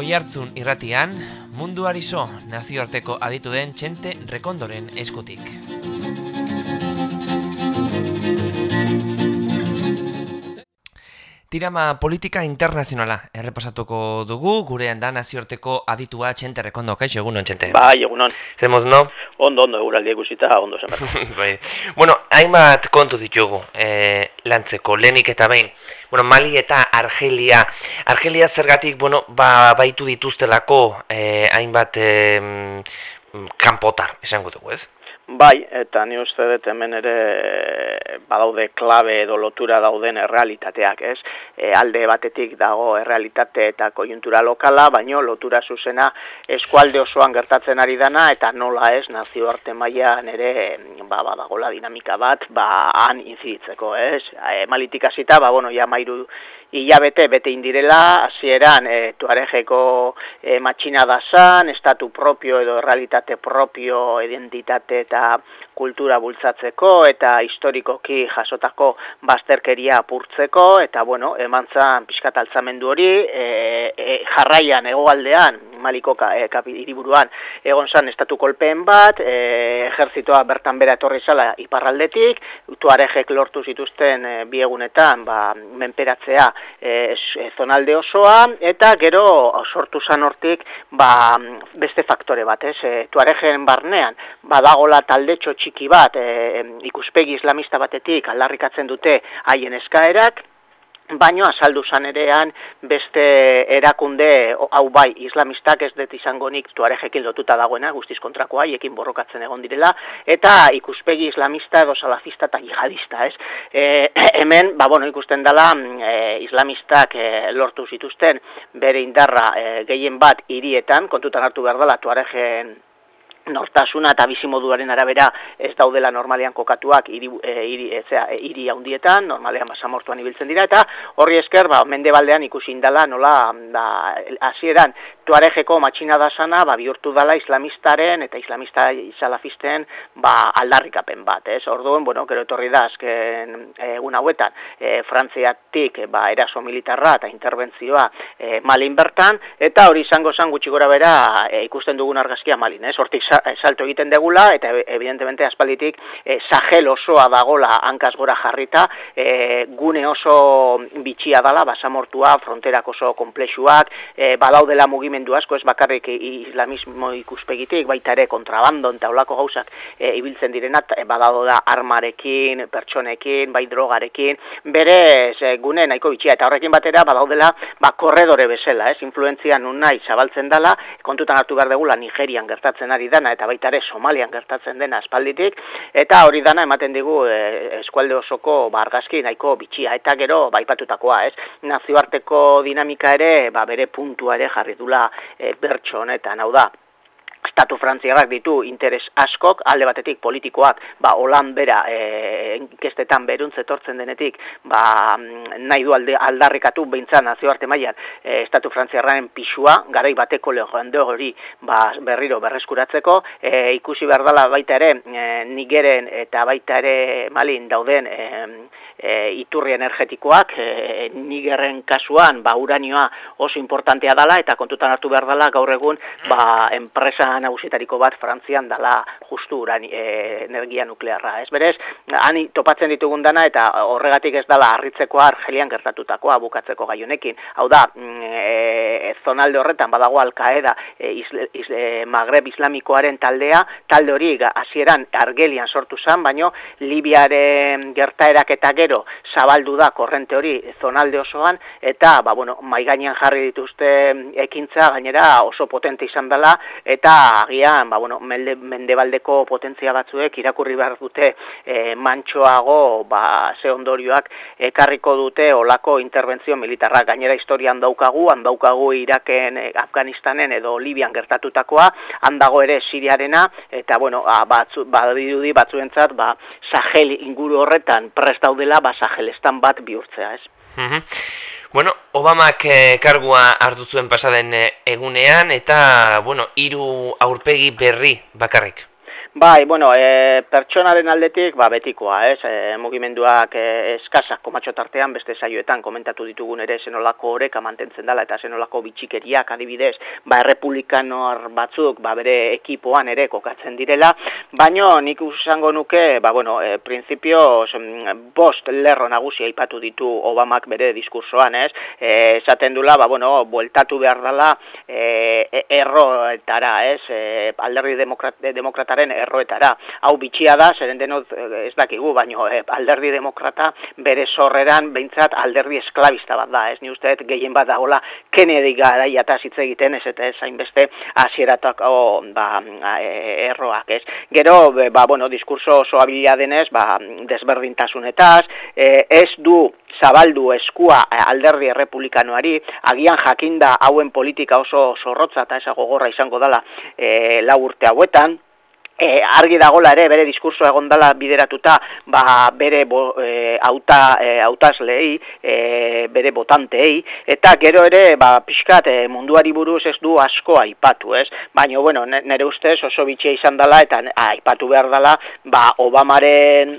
Oihartzun irratian, munduari so nazioarteko aditu den txente rekondoren eskutik. Tirama politika internazionala errepasatuko dugu, gurean da nazioarteko aditua txente rekondo, kaixo egunon txente? Bai, egunon. Zemoz, no? Ondo, ondo, eguraldi egusita, ondo zen bai. Bueno, hainbat kontu ditugu e, lantzeko, lehenik eta behin. Bueno, Mali eta Argelia. Argelia zergatik, bueno, ba, baitu dituztelako e, hainbat e, kanpotar, esango dugu, ez? Bai, eta ni uste dut hemen ere badaude klabe edo lotura dauden errealitateak, ez? E, alde batetik dago errealitate eta kojuntura lokala, baino lotura zuzena eskualde osoan gertatzen ari dana eta nola ez nazioarte mailan ere ba badagola dinamika bat, ba han inzitzeko, ez? E, malitik hasita, ba bueno, ja mairu hilabete bete indirela, hasieran e, tuarejeko e, matxina da estatu propio edo realitate propio, identitate eta kultura bultzatzeko eta historikoki jasotako bazterkeria apurtzeko eta bueno, eman zan pixkat altzamendu hori e, e, jarraian egoaldean, maliko e, iriburuan egon zan estatu kolpeen bat, e, ejerzitoa bertan bera etorri zala iparraldetik, tuarejek lortu zituzten e, biegunetan ba, menperatzea e, zonalde osoa, eta gero sortu zan hortik ba, beste faktore bat, ez, e, tuaregen barnean, badagola talde txiki bat, e, ikuspegi islamista batetik aldarrikatzen dute haien eskaerak, baino azaldu zanerean beste erakunde hau bai islamistak ez dut izango nik tuarejekin lotuta dagoena guztiz kontrakoa haiekin borrokatzen egon direla eta ikuspegi islamista edo salafista eta jihadista ez? E, hemen ba bueno ikusten dela e, islamistak e, lortu zituzten bere indarra e, gehien bat hirietan kontutan hartu behar dela tuarejen nortasuna eta bizimoduaren arabera ez daudela normalean kokatuak hiri e, hiri ezea hiri handietan normalean basamortuan ibiltzen dira eta horri esker ba mendebaldean ikusi indala nola da hasieran tuarejeko matxina da sana ba bihurtu dala islamistaren eta islamista salafisten ba aldarrikapen bat ez? Orduan bueno gero etorri da azken egun hauetan e, frantziatik ba eraso militarra eta interbentzioa e, malin bertan eta hori izango zan gutxi gora bera e, ikusten dugun argazkia malin ez? Hortik salto egiten degula eta evidentemente aspalditik e, Sahel osoa dagola hankaz gora jarrita e, gune oso bitxia dala basamortua fronterak oso komplexuak e, badaudela mugimendu asko ez bakarrik islamismo ikuspegitik baita ere kontrabando eta olako gauzak e, ibiltzen direnat e, da armarekin pertsonekin bai drogarekin bere e, gune nahiko bitxia. Eta horrekin batera badaudela ba korredore bezala ez influentzia nun nahi zabaltzen dala kontutan hartu behar degula Nigerian gertatzen ari dana eta baita ere Somalian gertatzen dena aspalditik eta hori dana ematen digu e, eskualde osoko bargazki nahiko bitxia eta gero baipatutakoa, ez? Nazioarteko dinamika ere, ba bere puntua ere jarri dula e, bertso honetan, hau da estatu frantziarrak ditu interes askok, alde batetik politikoak, ba, holan bera, e, inkestetan beruntz etortzen denetik, ba, nahi du alde, aldarrikatu behintzan nazioarte mailan e, estatu frantziarraren pixua, garai bateko lehorrando hori ba, berriro berreskuratzeko, e, ikusi behar dela baita ere, e, nigeren eta baita ere malin dauden e, e, iturri energetikoak, e, nigerren kasuan, ba, uranioa oso importantea dala, eta kontutan hartu behar dela gaur egun, ba, enpresa nagusietariko bat Frantzian dala justu urani, e, energia nuklearra. Ez berez, hani topatzen ditugun dana eta horregatik ez dala harritzekoa Argelian gertatutakoa bukatzeko gaionekin. Hau da, mm, e, zonalde horretan badago Alkaeda e, isle, isle, Magreb Islamikoaren taldea, talde hori hasieran Argelian sortu zen, baino Libiaren gertaerak eta gero zabaldu da korrente hori zonalde osoan eta ba bueno, mai gainean jarri dituzte ekintza gainera oso potente izan dela eta agian, ba, bueno, mende, mendebaldeko potentzia batzuek irakurri behar dute e, mantxoago ba, ze ondorioak ekarriko dute olako interbentzio militarra. Gainera historian daukagu, handaukagu Iraken, e, Afganistanen edo Libian gertatutakoa, handago ere Siriarena, eta bueno, a, batzu, badirudi batzuentzat, ba, Sahel inguru horretan prest daudela, ba, Sahelestan bat bihurtzea, ez? Mm Bueno, Obamak eh, kargua hartu zuen pasaden eh, egunean eta, bueno, hiru aurpegi berri bakarrik. Bai, bueno, e, pertsonaren aldetik, ba, betikoa, ez, e, mugimenduak e, eskazak komatxo tartean, beste saioetan komentatu ditugun ere zenolako horeka mantentzen dela, eta zenolako bitxikeriak adibidez, ba, errepublikanor batzuk, ba, bere ekipoan ere kokatzen direla, baino nik usango nuke, ba, bueno, e, prinsipio, bost lerro nagusia ipatu ditu Obamak bere diskursoan, ez, e, esaten dula, ba, bueno, bueltatu behar dela e, erroetara, ez, e, alderri demokrat, demokrataren erroetara. Hau bitxia da, zeren denot eh, ez dakigu, baino eh, alderdi demokrata bere sorreran behintzat alderdi esklabista bat da, ez ni usteet gehien bat dagoela Kennedy garaia eta hitz egiten ez eta ez hainbeste hasieratako ba, eh, erroak, ez. Gero, ba, bueno, diskurso oso abila denez, ba, desberdintasunetaz, eh, ez du zabaldu eskua alderdi errepublikanoari, agian jakinda hauen politika oso zorrotza eta esago gorra izango dela e, lau urte hauetan, e, argi dagola ere bere diskurso egon dela bideratuta ba, bere bo, e, auta, e, autasleei, e, bere botanteei, eta gero ere ba, pixkat e, munduari buruz ez du asko aipatu, ez? Baina, bueno, nire ustez oso bitxia izan dela eta aipatu behar dela ba, Obamaren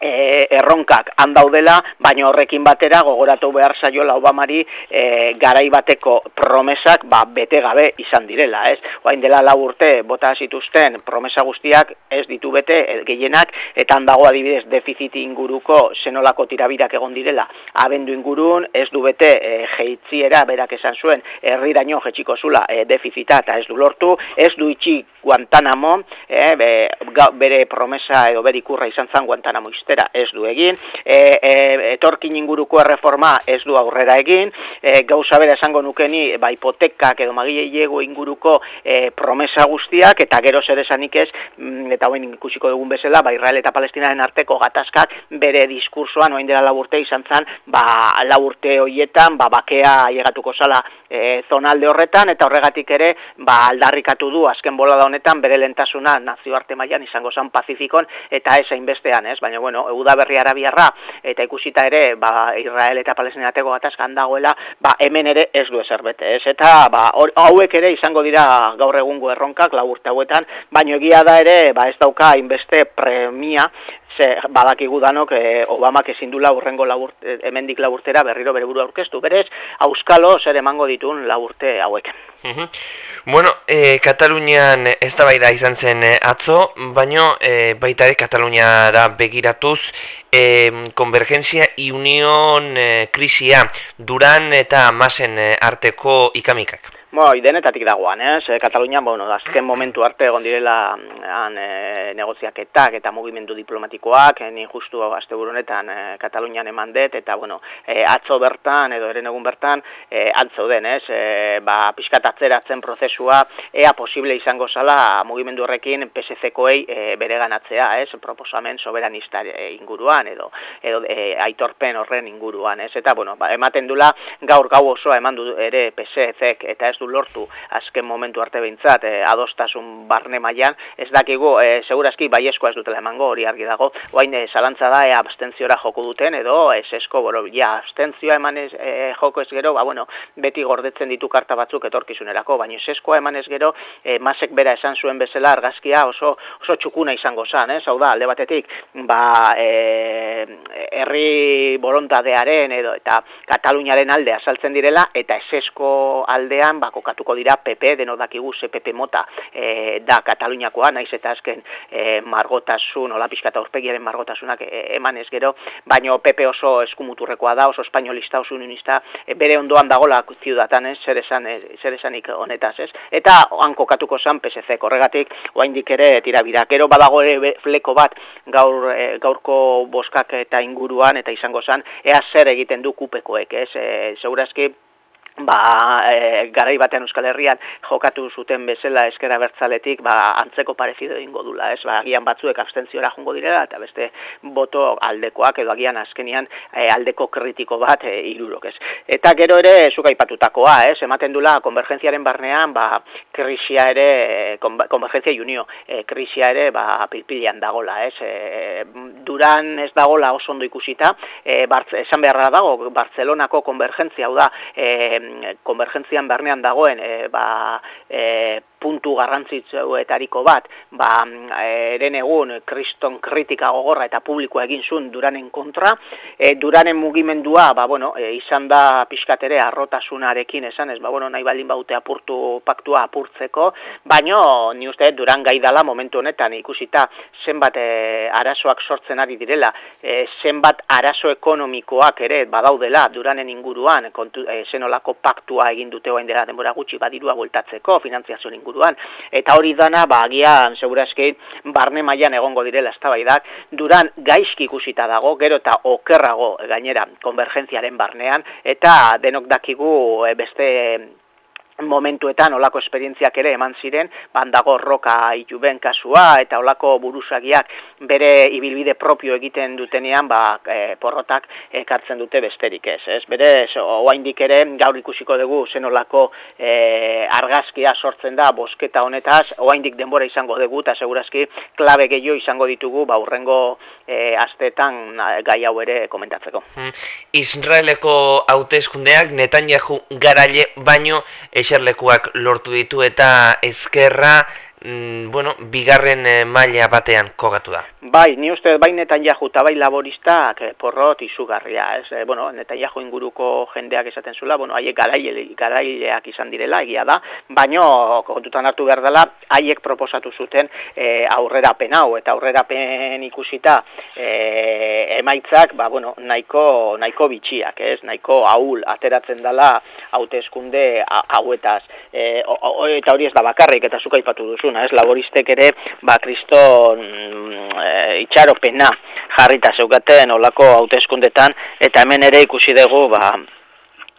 e, erronkak handaudela, baina horrekin batera gogoratu behar saiola Obamari e, garai bateko promesak ba, bete gabe izan direla, ez? Oain dela lau urte bota zituzten promesa guztiak ez ditu bete e, gehienak eta handago adibidez defiziti inguruko zenolako tirabirak egon direla abendu ingurun, ez du bete e, jeitziera berak esan zuen herriraino jetxiko zula e, defizita eta ez du lortu, ez du itxi Guantanamo, e, be, bere promesa edo berikurra izan zan Guantanamo zera ez du egin, e, e, etorkin inguruko erreforma ez du aurrera egin, e, gauza bera esango nukeni, ba, hipotekak edo magilego inguruko e, promesa guztiak, eta gero zer esanik ez, mm, eta hoen ikusiko dugun bezala, ba, Israel eta Palestinaren arteko gatazkak bere diskursoan, oain dela laburte izan zan, ba, laburte hoietan, ba, bakea llegatuko zala e, zonalde horretan, eta horregatik ere, ba, aldarrikatu du, azken bolada honetan, bere lentasuna nazioarte mailan izango zan Pazifikon, eta ez hainbestean, ez? Baina, bueno, Euda Berri Arabiarra eta ikusita ere ba, Israel eta Palestinateko gatazkan dagoela, ba, hemen ere ez du ezer bete, ez? Eta ba, hauek ere izango dira gaur egungo erronkak laburte hauetan, baino egia da ere ba, ez dauka inbeste premia ze badakigu danok e, Obamak ezin dula urrengo laburte, hemendik laburtera berriro bere buru aurkeztu. Berez, auskalo zer emango ditun laburte hauek. Bueno, e, Katalunian ez da bai izan zen atzo, baino e, baita ere Kataluniara begiratuz e, konvergentzia i union e, krisia duran eta masen arteko ikamikak. Bo, denetatik dagoan, ez? E, Katalunian, bueno, azken momentu arte egon direla mm, han, e, negoziaketak eta mugimendu diplomatikoak, e, ni justu azte burunetan e, Katalunian eman dut, eta, bueno, e, atzo bertan, edo eren egun bertan, e, atzo den, ez? E, ba, pixkat atzeratzen prozesua, ea posible izango zala mugimendu horrekin PSC-koei e, bere ganatzea, ez? Proposamen soberanista inguruan, edo, edo e, aitorpen horren inguruan, ez? Eta, bueno, ba, ematen dula gaur gau osoa eman du ere PSC-ek, eta ez du lortu azken momentu arte behintzat e, adostasun barne mailan ez dakigu e, segurazki baiezko ez dutela emango hori argi dago. Oain e, zalantza da e, abstentziora joko duten edo ez esko boro ja abstentzioa eman ez, e, joko ez gero ba, bueno, beti gordetzen ditu karta batzuk etorkizunerako baina ez eskoa eman ez gero e, masek bera esan zuen bezala argazkia oso, oso txukuna izango zan ez? Hau da alde batetik ba e, herri borontadearen edo eta Kataluniaren alde azaltzen direla eta esesko aldean ba, kokatuko dira PP, deno dakigu ze PP mota e, da Kataluniakoa, naiz eta azken e, margotasun, hola pixkata urpegiaren margotasunak e, eman ez gero, baino PP oso eskumuturrekoa da, oso espainolista, oso unionista, e, bere ondoan dagola ziudatan, ez, zer, esan, zer esanik honetaz, ez? Eta han kokatuko zan PSC, korregatik, oaindik ere tira bira. Gero badago ere fleko bat gaur, e, gaurko boskak eta inguruan, eta izango zan, ea zer egiten du kupekoek, ez? E, segurazki, ba, e, garai batean Euskal Herrian jokatu zuten bezala eskera bertzaletik, ba, antzeko parezido ingo dula, ez, ba, agian batzuek abstentziora jungo direla, eta beste boto aldekoak, edo agian azkenian e, aldeko kritiko bat e, irurok, ez. Eta gero ere, zuka ipatutakoa, ez, ematen dula, konvergentziaren barnean, ba, krisia ere, konvergentzia junio, e, krisia ere, ba, pilpilian dagola, ez, e, duran ez dagola oso ondo ikusita, e, esan beharra dago, Barcelonako konvergentzia, hau da, e, konvergentzian bernean dagoen e, ba, e, puntu garrantzitsuetariko bat, ba, eren egun kriston kritika gogorra eta publikoa egin zuen duranen kontra, e, duranen mugimendua, ba, bueno, e, izan da pixkatere arrotasunarekin esan, ez, ba, bueno, nahi baldin baute apurtu paktua apurtzeko, baino, ni uste, duran gai dala momentu honetan ikusita zenbat e, arazoak sortzen ari direla, e, zenbat arazo ekonomikoak ere badaudela duranen inguruan, kontu, e, zenolako paktua egin dute oain dela denbora gutxi badirua bueltatzeko, finantziazio inguruan, eta hori dana, ba, agian, segurazki, barne mailan egongo direla eztabaidak, duran gaizki ikusita dago, gero eta okerrago gainera konvergentziaren barnean, eta denok dakigu e, beste momentuetan olako esperientziak ere eman ziren, bandago roka ituben kasua eta olako buruzagiak bere ibilbide propio egiten dutenean, ba, e, porrotak ekartzen dute besterik ez. ez? Bere, oaindik ere, gaur ikusiko dugu zen olako e, argazkia sortzen da bosketa honetaz, oaindik denbora izango dugu eta segurazki klabe gehiago izango ditugu, ba, urrengo e, astetan gai hau ere komentatzeko. Hmm. Israeleko hauteskundeak Netanyahu garaile baino eserlekuak lortu ditu eta ezkerra mm, bueno, bigarren e, maila batean kogatu da. Bai, ni uste bai Netanyahu eta bai laboristak eh, porrot izugarria, ez, eh, bueno, Netanyahu inguruko jendeak esaten zula, bueno, haiek garaile, garaileak izan direla, egia da, baino, kontutan hartu behar dela, haiek proposatu zuten e, aurrera hau, eta aurrera pen ikusita e, emaitzak, ba, bueno, nahiko, nahiko bitxiak, ez, nahiko ahul ateratzen dela hauteskunde hauetaz, e, eta hori ez da bakarrik, eta zuka ipatu duzu, duzuna, ez, laboristek ere, ba, kriston e, itxaropena jarrita zeugaten olako hauteskundetan eta hemen ere ikusi dugu, ba,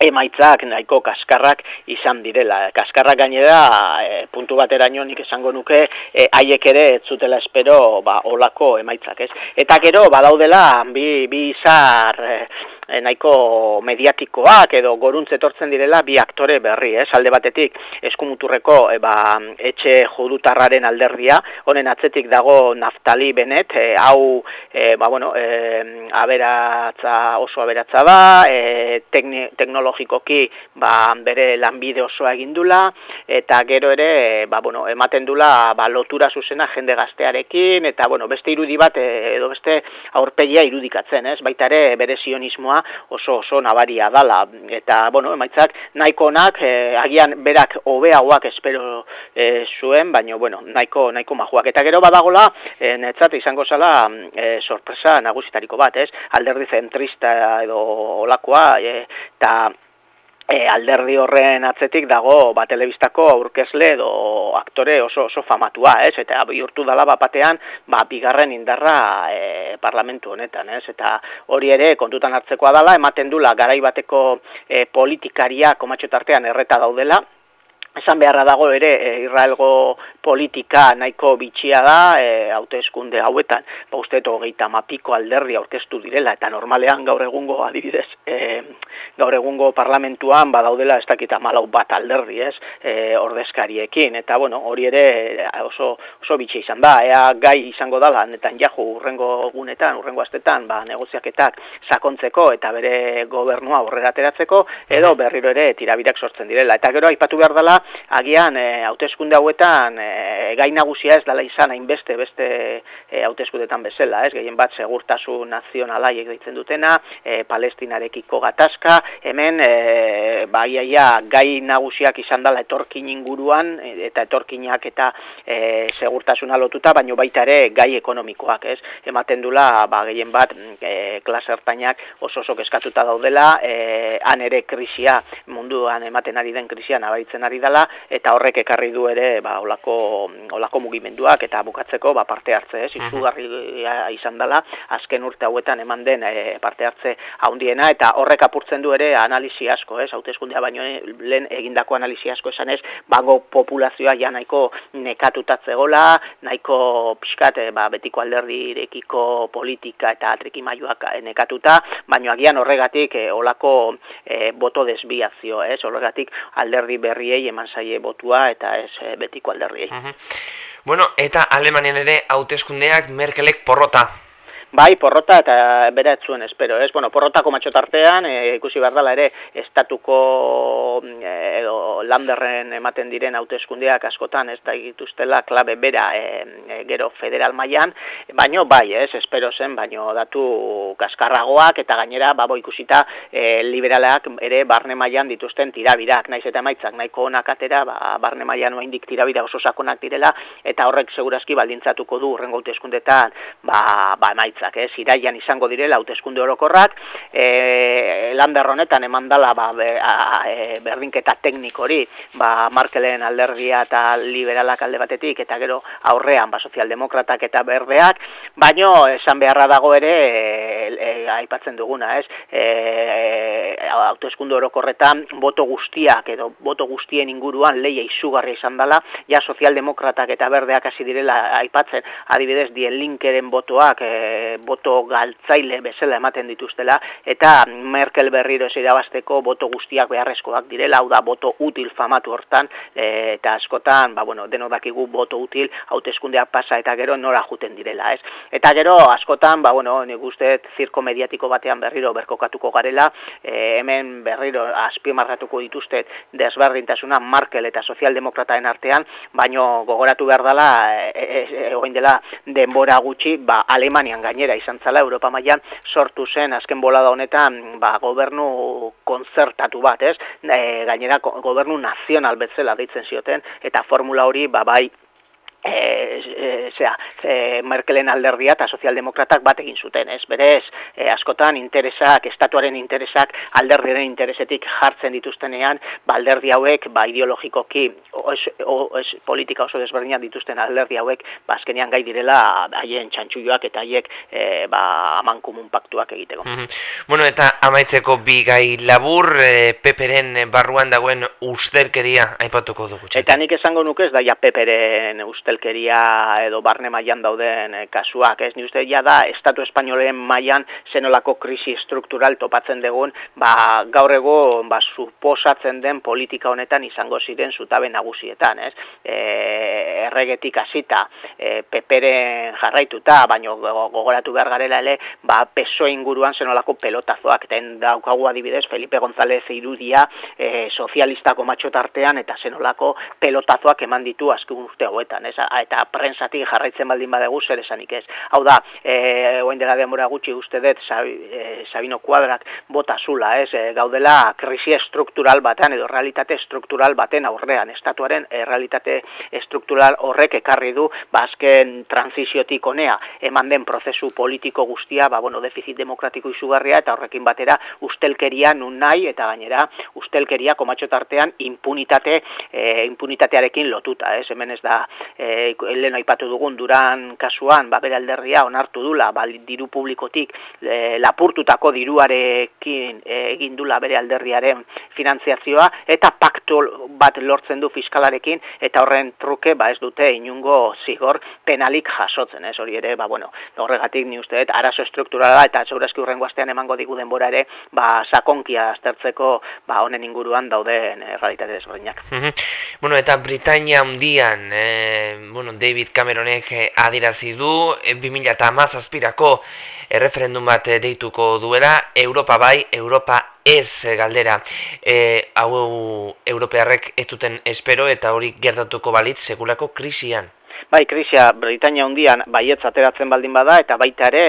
emaitzak nahiko kaskarrak izan direla. Kaskarrak gainera, e, puntu batera nik esango nuke, e, haiek ere ez zutela espero ba, olako emaitzak, ez? Eta gero, badaudela, bi, bi izar, e, e, nahiko mediatikoak edo goruntze etortzen direla bi aktore berri, ez? Alde batetik eskumuturreko e, ba, etxe judutarraren alderdia, honen atzetik dago Naftali Benet, e, hau e, ba, bueno, e, aberatza oso aberatza da, e, teknologikoki ba, bere lanbide osoa egindula, eta gero ere ba, bueno, ematen dula ba, lotura zuzena jende gaztearekin, eta bueno, beste irudi bat edo beste aurpegia irudikatzen, ez? Baita ere bere sionismoa oso oso nabaria dala. Eta bueno emaitzak nahiko onak eh, agian berak hobeagoak espero e, zuen baino bueno nahiko nahiko majuak. Eta gero badagola e, netzat izango zala e, sorpresa nagusitariko bat ez? Alderdi zentrista edo olakoa eta e, alderdi horren atzetik dago ba, telebistako aurkezle edo aktore oso, oso famatua, ez? Eta bihurtu dala bapatean, ba, bigarren indarra e, parlamentu honetan, ez? Eta hori ere kontutan hartzekoa dala, ematen dula garai bateko e, politikaria komatxotartean erreta daudela, Esan beharra dago ere, e, Israelgo politika nahiko bitxia da, e, hauteskunde hauetan, ba uste hogeita mapiko alderdi aurkeztu direla, eta normalean gaur egungo adibidez, e, gaur egungo parlamentuan badaudela ez dakita malau bat alderdi, ez, e, ordezkariekin, eta bueno, hori ere oso, oso bitxia izan da, ea gai izango dala, netan jahu urrengo gunetan, urrengo astetan, ba, negoziaketak sakontzeko eta bere gobernua horrela ateratzeko, edo berriro ere tirabirak sortzen direla, eta gero aipatu behar dela, agian e, hauteskunde hauetan e, gai nagusia ez dela izan hainbeste beste e, hauteskundetan bezala, ez gehien bat segurtasun nazionalaiek deitzen dutena, e, palestinarekiko gatazka, hemen e, baiaia gai nagusiak izan dela etorkin inguruan eta etorkinak eta e, segurtasuna lotuta, baino baita ere gai ekonomikoak, ez? Ematen dula ba gehien bat e, klasertainak oso oso eskatuta daudela, e, han ere krisia munduan ematen ari den krisia nabaritzen ari da eta horrek ekarri du ere ba olako olako mugimenduak eta bukatzeko ba parte hartze, ez, izugarria izan dela azken urte hauetan eman den e, parte hartze handiena eta horrek apurtzen du ere analisi asko, ez, hauteskundea baino lehen egindako analisi asko esan ez, bago populazioa ja nahiko nekatutatzegola, nahiko pixkat e, ba, betiko alderdirekiko politika eta trikimailuak nekatuta, baino agian horregatik e, olako e, boto desbiazio, ez, horregatik alderdi berriei eman zaie botua eta ez e, betiko alderriei. Bueno, eta Alemanian ere hauteskundeak Merkelek porrota Bai, porrota eta bera zuen espero, ez? Bueno, porrotako matxotartean, e, ikusi behar ere, estatuko e, edo landerren ematen diren hauteskundeak askotan, ez da egituztela klabe bera e, gero federal mailan. Baino bai, ez, espero zen, baino datu kaskarragoak eta gainera, babo ikusita, e, liberaleak ere barne mailan dituzten tirabirak, naiz eta emaitzak nahiko onak atera, ba, barne mailan oaindik tirabira oso sakonak direla, eta horrek segurazki baldintzatuko du urrengo hauteskundetan, ba, ba emaitzak, ez, iraian izango direla hauteskunde orokorrak, e, lander honetan eman dala ba, be, e, berdinketa teknikori, ba, Markelen aldergia eta liberalak alde batetik, eta gero aurrean ba, sozialdemokratak eta berdeak, baino esan beharra dago ere, e, e, aipatzen duguna, ez, e, e, hauteskunde orokorretan, boto guztiak edo boto guztien inguruan leia izugarria izan dela, ja sozialdemokratak eta berdeak hasi direla aipatzen, adibidez, dien linkeren botoak, e, boto galtzaile bezala ematen dituztela eta Merkel berriro ez irabasteko boto guztiak beharrezkoak direla, hau da boto util famatu hortan e, eta askotan, ba, bueno, deno dakigu boto util hauteskundeak pasa eta gero nora juten direla, ez? Eta gero askotan, ba, bueno, nik uste zirko mediatiko batean berriro berkokatuko garela, e, hemen berriro azpimarratuko dituzte desberdintasuna Markel eta sozialdemokrataen artean, baino gogoratu behar dela, e, e, e, dela denbora gutxi, ba, Alemanian gainera izan zala Europa mailan sortu zen azken bolada honetan ba, gobernu konzertatu bat, ez? E, gainera gobernu nazional betzela deitzen zioten eta formula hori ba, bai e, e, Merkelen alderdia eta sozialdemokratak bat egin zuten, ez? Berez, e, askotan interesak, estatuaren interesak alderdiaren interesetik jartzen dituztenean, ba alderdi hauek, ba ideologikoki, o, es, politika oso desberdinak dituzten alderdi hauek, ba azkenean gai direla haien txantxuioak eta haiek e, ba amankumun paktuak egiteko. Mm Bueno, eta amaitzeko bi gai labur, e, peperen barruan dagoen usterkeria aipatuko dugu. Eta nik esango nuke ez da ja peperen uster ustelkeria edo barne mailan dauden e, kasuak, ez ni uste ja da estatu espainolen mailan zenolako krisi struktural topatzen dugun, ba gaur egun ba suposatzen den politika honetan izango ziren zutabe nagusietan, ez? E, erregetik hasita, e, peperen jarraituta, baino gogoratu behar garela ere, ba peso inguruan zenolako pelotazoak den daukagu adibidez Felipe González irudia e, sozialistako matxotartean eta zenolako pelotazoak eman ditu azken urte hauetan, ez? eta prensatik jarraitzen baldin badegu zer esanik ez. Hau da, e, oain dela denbora gutxi uste dut e, Sabino Kuadrak bota zula, ez, e, gaudela krisi estruktural batean edo realitate estruktural baten aurrean, estatuaren realitate estruktural horrek ekarri du, ba, transiziotik onea, eman den prozesu politiko guztia, ba, bueno, defizit demokratiko izugarria, eta horrekin batera ustelkeria nun nahi, eta gainera ustelkeria komatxotartean impunitate, e, impunitatearekin lotuta, ez, hemen ez da e, lehen aipatu dugun duran kasuan, ba, bere alderria onartu dula, ba, diru publikotik e, lapurtutako diruarekin e, egin dula bere alderriaren finantziazioa, eta paktu bat lortzen du fiskalarekin, eta horren truke, ba, ez dute inungo zigor penalik jasotzen, ez hori ere, ba, bueno, horregatik ni uste, arazo strukturala, eta zeurazki urrengo astean emango digu denbora ere, ba, sakonkia aztertzeko, ba, honen inguruan dauden e, realitate desberdinak. bueno, eta Britania hundian, eh, bueno, David Cameronek eh, adirazi du, eh, 2000 azpirako erreferendum bat eh, deituko duela, Europa bai, Europa ez galdera. E, hau, Europearrek ez duten espero eta hori gertatuko balitz sekulako krisian. Bai, krisia Britania hundian baietz ateratzen baldin bada eta baita ere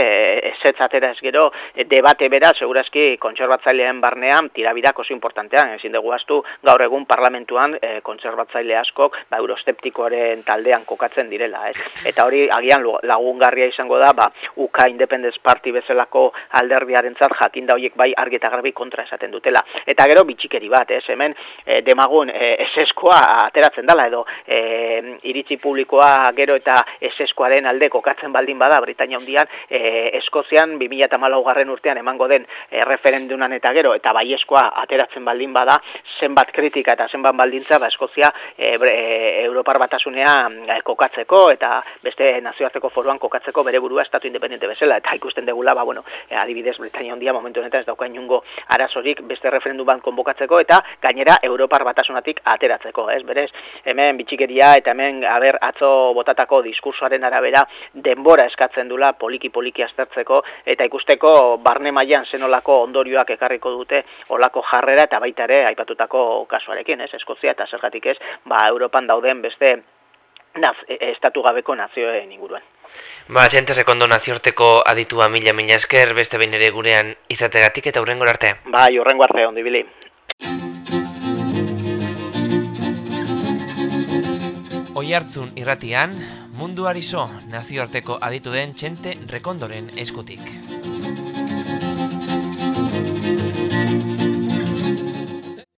esetz atera ez gero debate bera segurazki kontserbatzaileen barnean tirabirak oso importantean. Ezin dugu astu gaur egun parlamentuan e, kontserbatzaile askok ba, eurosteptikoaren taldean kokatzen direla. Ez? Eta hori agian lagungarria izango da ba, UK Independence Party bezalako alderdiaren zart jakin da horiek bai argi eta garbi kontra esaten dutela. Eta gero bitxikeri bat, ez? hemen e, demagun e, eseskoa ateratzen dela edo e, iritzi publikoa gero eta eseskoaren alde kokatzen baldin bada Britania hundian, e, Eskozian 2008 garren urtean emango den e, referendunan eta gero eta baieskoa ateratzen baldin bada, zenbat kritika eta zenbat baldintza ba Eskozia e, e, Europar batasunean e, kokatzeko eta beste nazioarteko foruan kokatzeko bere burua estatu independente bezala eta ikusten degula, ba, bueno, adibidez Britania hundia momentu honetan ez dauka inungo arazorik beste referendum bat konbokatzeko eta gainera Europar batasunatik ateratzeko, ez? Berez, hemen bitxikeria eta hemen haber atzo botatako diskursoaren arabera denbora eskatzen dula poliki-poliki aztertzeko eta ikusteko barne mailan zenolako ondorioak ekarriko dute olako jarrera eta baita ere aipatutako kasuarekin, ez, Eskozia eta zergatik ez, ba, Europan dauden beste naz, e, estatu gabeko nazioen inguruan. Ba, jente rekondo naziorteko aditua mila mila esker, beste behin ere gurean izategatik eta hurrengo arte. Bai, hurrengo arte, ondi bili. Oihartzun irratian, munduari so nazioarteko aditu den txente rekondoren eskutik.